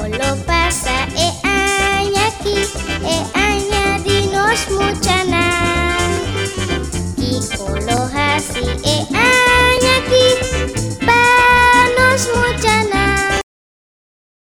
Solo pasa eh, e añaki, e eh, añadimos mucha